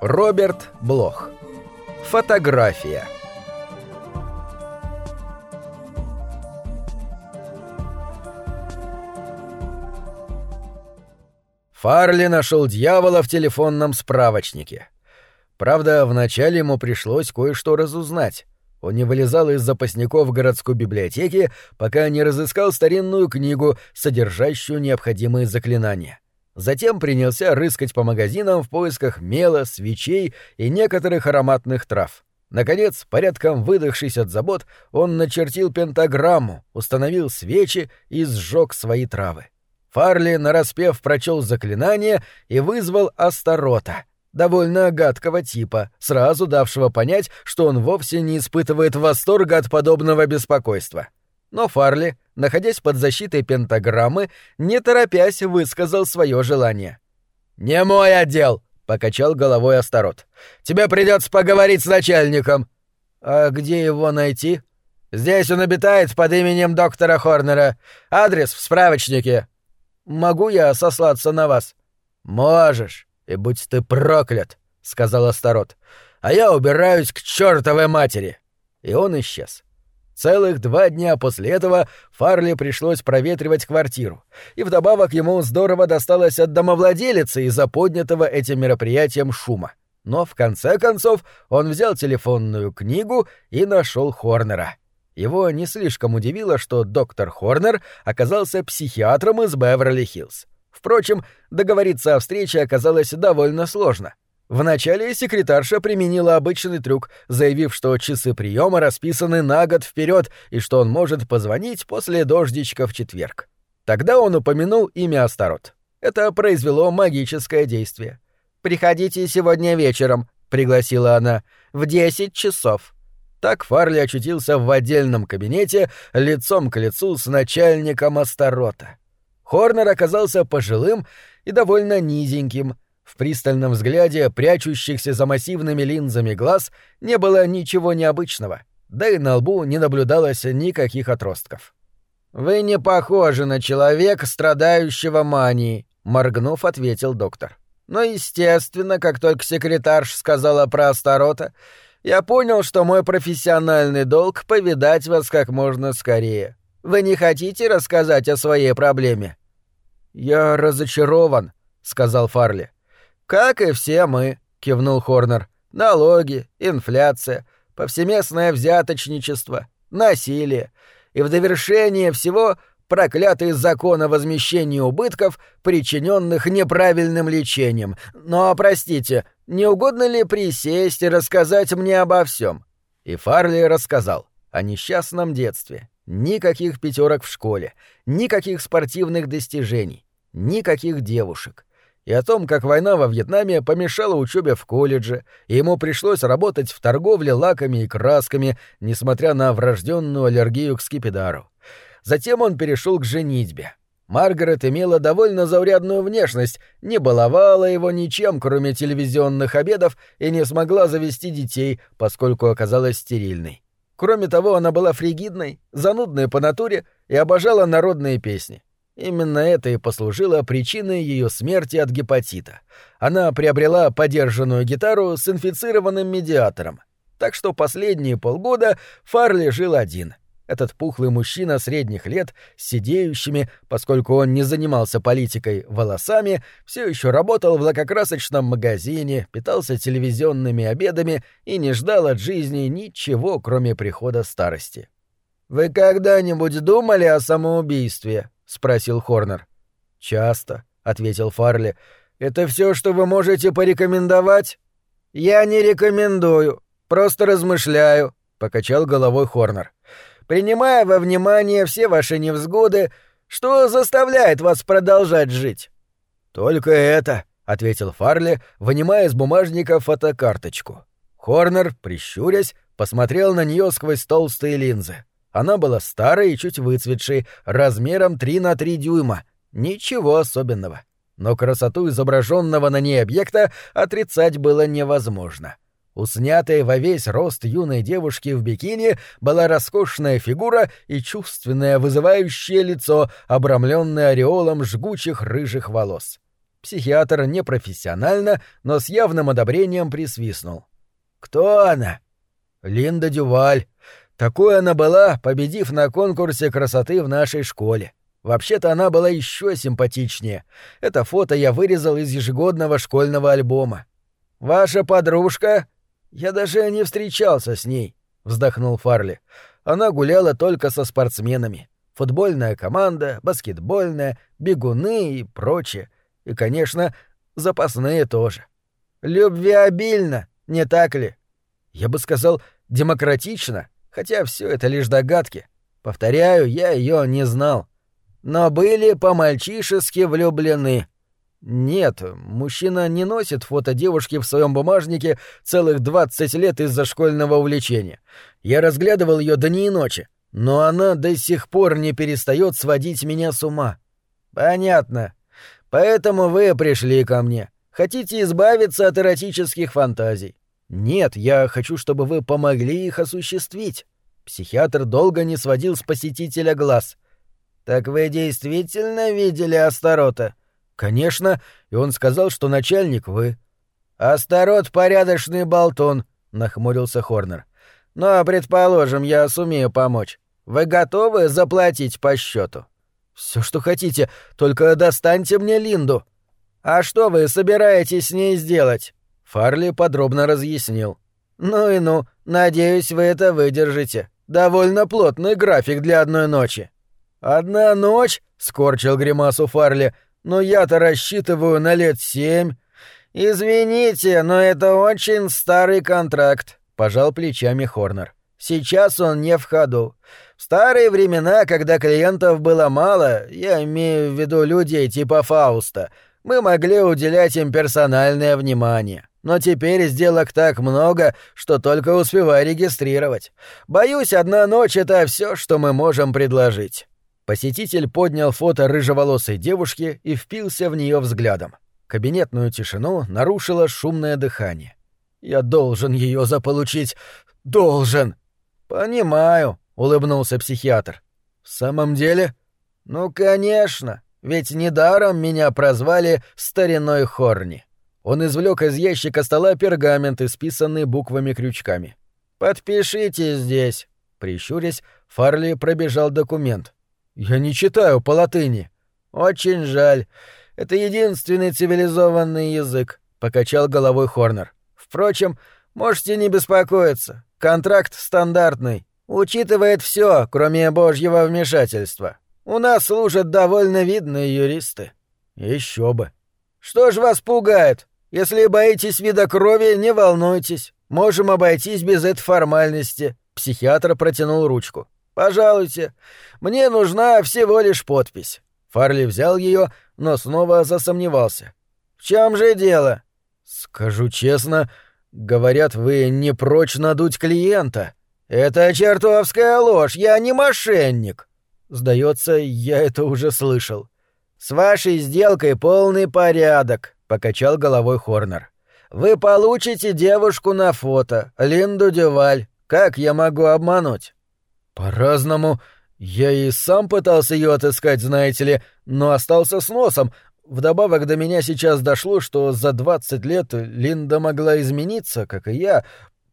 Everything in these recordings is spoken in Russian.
Роберт Блох. Фотография. Фарли нашел дьявола в телефонном справочнике. Правда, вначале ему пришлось кое-что разузнать. Он не вылезал из запасников городской библиотеки, пока не разыскал старинную книгу, содержащую необходимые заклинания. Затем принялся рыскать по магазинам в поисках мела, свечей и некоторых ароматных трав. Наконец, порядком выдохшись от забот, он начертил пентаграмму, установил свечи и сжег свои травы. Фарли, нараспев, прочел заклинание и вызвал Астарота — довольно гадкого типа, сразу давшего понять, что он вовсе не испытывает восторга от подобного беспокойства. Но Фарли, находясь под защитой пентаграммы, не торопясь высказал свое желание. «Не мой отдел!» — покачал головой Астарот. «Тебе придется поговорить с начальником». «А где его найти?» «Здесь он обитает под именем доктора Хорнера. Адрес в справочнике». «Могу я сослаться на вас?» «Можешь и будь ты проклят», — сказал Астарот, — «а я убираюсь к чертовой матери». И он исчез. Целых два дня после этого Фарли пришлось проветривать квартиру, и вдобавок ему здорово досталось от домовладелицы из-за поднятого этим мероприятием шума. Но в конце концов он взял телефонную книгу и нашел Хорнера. Его не слишком удивило, что доктор Хорнер оказался психиатром из Беверли-Хиллз. Впрочем, договориться о встрече оказалось довольно сложно. Вначале секретарша применила обычный трюк, заявив, что часы приема расписаны на год вперед и что он может позвонить после дождичка в четверг. Тогда он упомянул имя Астарот. Это произвело магическое действие. «Приходите сегодня вечером», — пригласила она, — «в десять часов». Так Фарли очутился в отдельном кабинете лицом к лицу с начальником Астарота. Хорнер оказался пожилым и довольно низеньким. В пристальном взгляде, прячущихся за массивными линзами глаз, не было ничего необычного, да и на лбу не наблюдалось никаких отростков. «Вы не похожи на человека, страдающего манией», — моргнув, ответил доктор. «Но, естественно, как только секретарш сказала про Астарота, я понял, что мой профессиональный долг — повидать вас как можно скорее. Вы не хотите рассказать о своей проблеме?» «Я разочарован», — сказал Фарли. «Как и все мы», — кивнул Хорнер. «Налоги, инфляция, повсеместное взяточничество, насилие. И в довершение всего проклятый закон о возмещении убытков, причиненных неправильным лечением. Но, простите, не угодно ли присесть и рассказать мне обо всем? И Фарли рассказал о несчастном детстве, Никаких пятерок в школе, никаких спортивных достижений, никаких девушек. И о том, как война во Вьетнаме помешала учебе в колледже, и ему пришлось работать в торговле лаками и красками, несмотря на врожденную аллергию к скипидару. Затем он перешел к женитьбе. Маргарет имела довольно заурядную внешность, не баловала его ничем, кроме телевизионных обедов, и не смогла завести детей, поскольку оказалась стерильной. Кроме того, она была фригидной, занудной по натуре и обожала народные песни. Именно это и послужило причиной ее смерти от гепатита. Она приобрела подержанную гитару с инфицированным медиатором. Так что последние полгода Фарли жил один — этот пухлый мужчина средних лет, с сидеющими, поскольку он не занимался политикой, волосами, все еще работал в лакокрасочном магазине, питался телевизионными обедами и не ждал от жизни ничего, кроме прихода старости. «Вы когда-нибудь думали о самоубийстве?» — спросил Хорнер. «Часто», — ответил Фарли. «Это все, что вы можете порекомендовать?» «Я не рекомендую, просто размышляю», — покачал головой Хорнер принимая во внимание все ваши невзгоды, что заставляет вас продолжать жить?» «Только это», — ответил Фарли, вынимая из бумажника фотокарточку. Хорнер, прищурясь, посмотрел на нее сквозь толстые линзы. Она была старой и чуть выцветшей, размером 3 на 3 дюйма. Ничего особенного. Но красоту изображенного на ней объекта отрицать было невозможно. — у снятой во весь рост юной девушки в бикини была роскошная фигура и чувственное вызывающее лицо, обрамленное ореолом жгучих рыжих волос. Психиатр непрофессионально, но с явным одобрением присвистнул. «Кто она?» «Линда Дюваль. Такой она была, победив на конкурсе красоты в нашей школе. Вообще-то она была еще симпатичнее. Это фото я вырезал из ежегодного школьного альбома. Ваша подружка? Я даже не встречался с ней, вздохнул Фарли. Она гуляла только со спортсменами. Футбольная команда, баскетбольная, бегуны и прочее. И, конечно, запасные тоже. Любвеобильно, не так ли? Я бы сказал, демократично, хотя все это лишь догадки. Повторяю, я ее не знал но были по-мальчишески влюблены. Нет, мужчина не носит фото девушки в своем бумажнике целых 20 лет из-за школьного увлечения. Я разглядывал ее дни и ночи, но она до сих пор не перестает сводить меня с ума. Понятно. Поэтому вы пришли ко мне. Хотите избавиться от эротических фантазий. Нет, я хочу, чтобы вы помогли их осуществить. Психиатр долго не сводил с посетителя глаз — «Так вы действительно видели Астарота?» «Конечно, и он сказал, что начальник вы». «Астарот — порядочный болтун», — нахмурился Хорнер. «Но, предположим, я сумею помочь. Вы готовы заплатить по счету? Все, что хотите, только достаньте мне Линду». «А что вы собираетесь с ней сделать?» Фарли подробно разъяснил. «Ну и ну, надеюсь, вы это выдержите. Довольно плотный график для одной ночи». «Одна ночь?» — скорчил гримасу Фарли. «Но я-то рассчитываю на лет семь». «Извините, но это очень старый контракт», — пожал плечами Хорнер. «Сейчас он не в ходу. В старые времена, когда клиентов было мало, я имею в виду людей типа Фауста, мы могли уделять им персональное внимание. Но теперь сделок так много, что только успеваю регистрировать. Боюсь, одна ночь — это все, что мы можем предложить». Посетитель поднял фото рыжеволосой девушки и впился в нее взглядом. Кабинетную тишину нарушило шумное дыхание. «Я должен ее заполучить! Должен!» «Понимаю», — улыбнулся психиатр. «В самом деле?» «Ну, конечно, ведь недаром меня прозвали «стариной Хорни». Он извлек из ящика стола пергамент, исписанный буквами-крючками. «Подпишите здесь». Прищурясь, Фарли пробежал документ. «Я не читаю по латыни». «Очень жаль. Это единственный цивилизованный язык», — покачал головой Хорнер. «Впрочем, можете не беспокоиться. Контракт стандартный. Учитывает все, кроме божьего вмешательства. У нас служат довольно видные юристы». Еще бы. «Что ж вас пугает? Если боитесь вида крови, не волнуйтесь. Можем обойтись без этой формальности». Психиатр протянул ручку. «Пожалуйте. Мне нужна всего лишь подпись». Фарли взял ее, но снова засомневался. «В чем же дело?» «Скажу честно, говорят, вы не прочь надуть клиента». «Это чертовская ложь, я не мошенник». Сдается, я это уже слышал. «С вашей сделкой полный порядок», — покачал головой Хорнер. «Вы получите девушку на фото, Линду Дюваль. Как я могу обмануть?» «По-разному. Я и сам пытался ее отыскать, знаете ли, но остался с носом. Вдобавок до меня сейчас дошло, что за двадцать лет Линда могла измениться, как и я.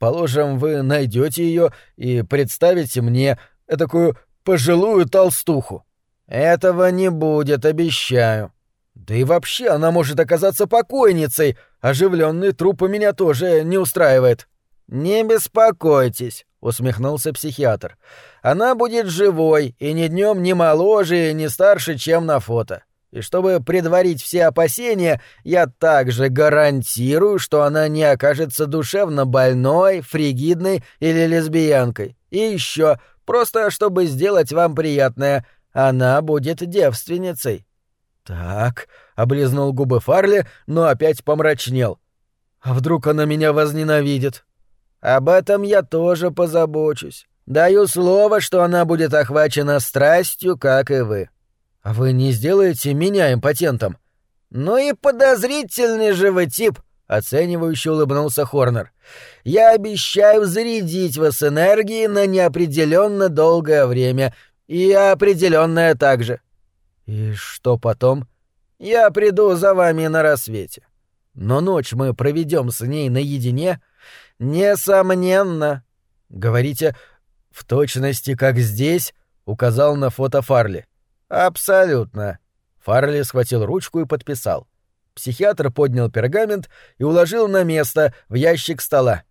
Положим, вы найдете ее и представите мне такую пожилую толстуху. Этого не будет, обещаю. Да и вообще она может оказаться покойницей. Оживленный труп у меня тоже не устраивает. Не беспокойтесь усмехнулся психиатр. Она будет живой и ни днем ни моложе, ни старше, чем на фото. И чтобы предварить все опасения, я также гарантирую, что она не окажется душевно больной, фригидной или лесбиянкой. И еще, просто чтобы сделать вам приятное, она будет девственницей. Так, облизнул губы Фарли, но опять помрачнел. А вдруг она меня возненавидит? Об этом я тоже позабочусь. Даю слово, что она будет охвачена страстью, как и вы. А вы не сделаете меня импотентом? Ну и подозрительный же вы тип, оценивающе улыбнулся Хорнер. Я обещаю зарядить вас энергией на неопределенно долгое время и определенное также. И что потом? Я приду за вами на рассвете. Но ночь мы проведем с ней наедине? Несомненно. Говорите, в точности, как здесь, указал на фото Фарли. Абсолютно. Фарли схватил ручку и подписал. Психиатр поднял пергамент и уложил на место в ящик стола.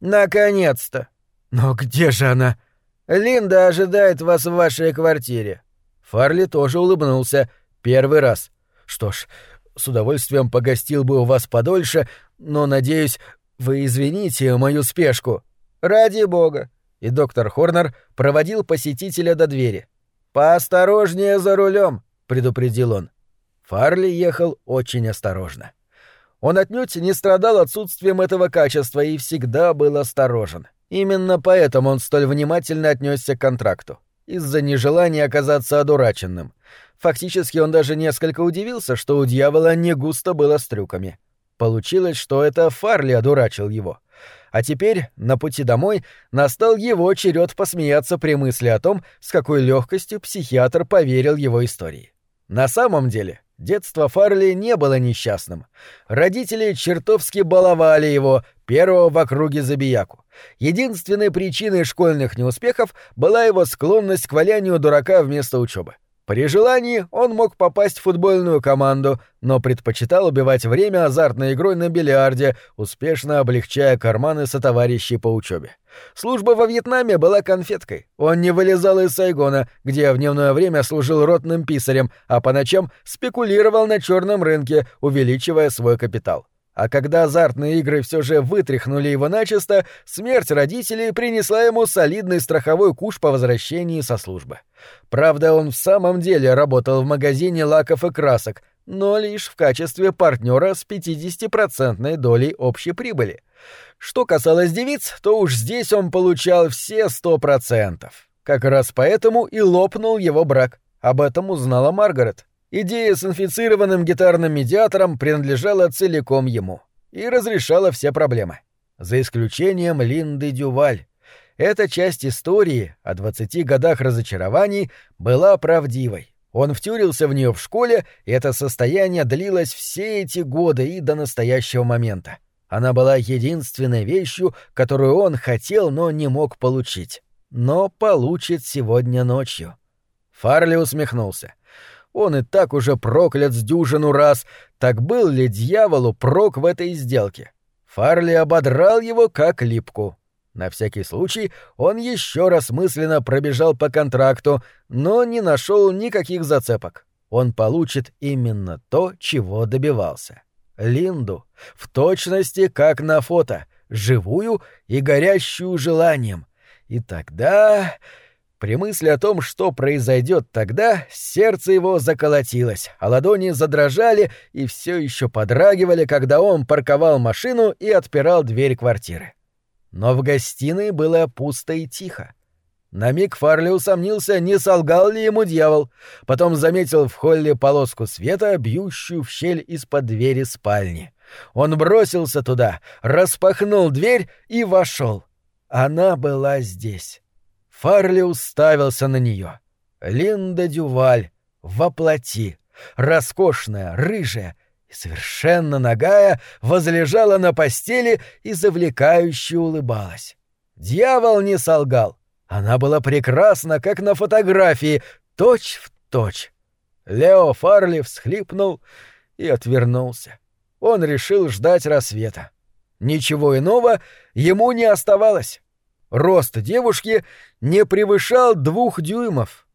Наконец-то. Но где же она? Линда ожидает вас в вашей квартире. Фарли тоже улыбнулся. Первый раз. Что ж, с удовольствием погостил бы у вас подольше, но, надеюсь, вы извините мою спешку. Ради бога. И доктор Хорнер проводил посетителя до двери. Поосторожнее за рулем, предупредил он. Фарли ехал очень осторожно. Он отнюдь не страдал отсутствием этого качества и всегда был осторожен. Именно поэтому он столь внимательно отнесся к контракту. Из-за нежелания оказаться одураченным. Фактически он даже несколько удивился, что у дьявола не густо было с трюками. Получилось, что это Фарли одурачил его. А теперь, на пути домой, настал его черед посмеяться при мысли о том, с какой легкостью психиатр поверил его истории. На самом деле, детство Фарли не было несчастным. Родители чертовски баловали его, первого в округе забияку. Единственной причиной школьных неуспехов была его склонность к валянию дурака вместо учебы. При желании он мог попасть в футбольную команду, но предпочитал убивать время азартной игрой на бильярде, успешно облегчая карманы сотоварищей по учебе. Служба во Вьетнаме была конфеткой. Он не вылезал из Сайгона, где в дневное время служил ротным писарем, а по ночам спекулировал на черном рынке, увеличивая свой капитал. А когда азартные игры все же вытряхнули его начисто, смерть родителей принесла ему солидный страховой куш по возвращении со службы. Правда, он в самом деле работал в магазине лаков и красок, но лишь в качестве партнера с 50% долей общей прибыли. Что касалось девиц, то уж здесь он получал все 100%. Как раз поэтому и лопнул его брак. Об этом узнала Маргарет. Идея с инфицированным гитарным медиатором принадлежала целиком ему и разрешала все проблемы. За исключением Линды Дюваль. Эта часть истории о 20 годах разочарований была правдивой. Он втюрился в нее в школе, и это состояние длилось все эти годы и до настоящего момента. Она была единственной вещью, которую он хотел, но не мог получить. Но получит сегодня ночью. Фарли усмехнулся. Он и так уже проклят с дюжину раз. Так был ли дьяволу прок в этой сделке? Фарли ободрал его как липку. На всякий случай он еще раз мысленно пробежал по контракту, но не нашел никаких зацепок. Он получит именно то, чего добивался. Линду, в точности как на фото, живую и горящую желанием. И тогда... При мысли о том, что произойдет тогда, сердце его заколотилось, а ладони задрожали и все еще подрагивали, когда он парковал машину и отпирал дверь квартиры. Но в гостиной было пусто и тихо. На миг Фарли усомнился, не солгал ли ему дьявол, потом заметил в холле полоску света, бьющую в щель из-под двери спальни. Он бросился туда, распахнул дверь и вошел. Она была здесь. Фарли уставился на нее. Линда Дюваль, воплоти, роскошная, рыжая и совершенно нагая, возлежала на постели и завлекающе улыбалась. Дьявол не солгал. Она была прекрасна, как на фотографии, точь в точь. Лео Фарли всхлипнул и отвернулся. Он решил ждать рассвета. Ничего иного ему не оставалось. Рост девушки не превышал двух дюймов.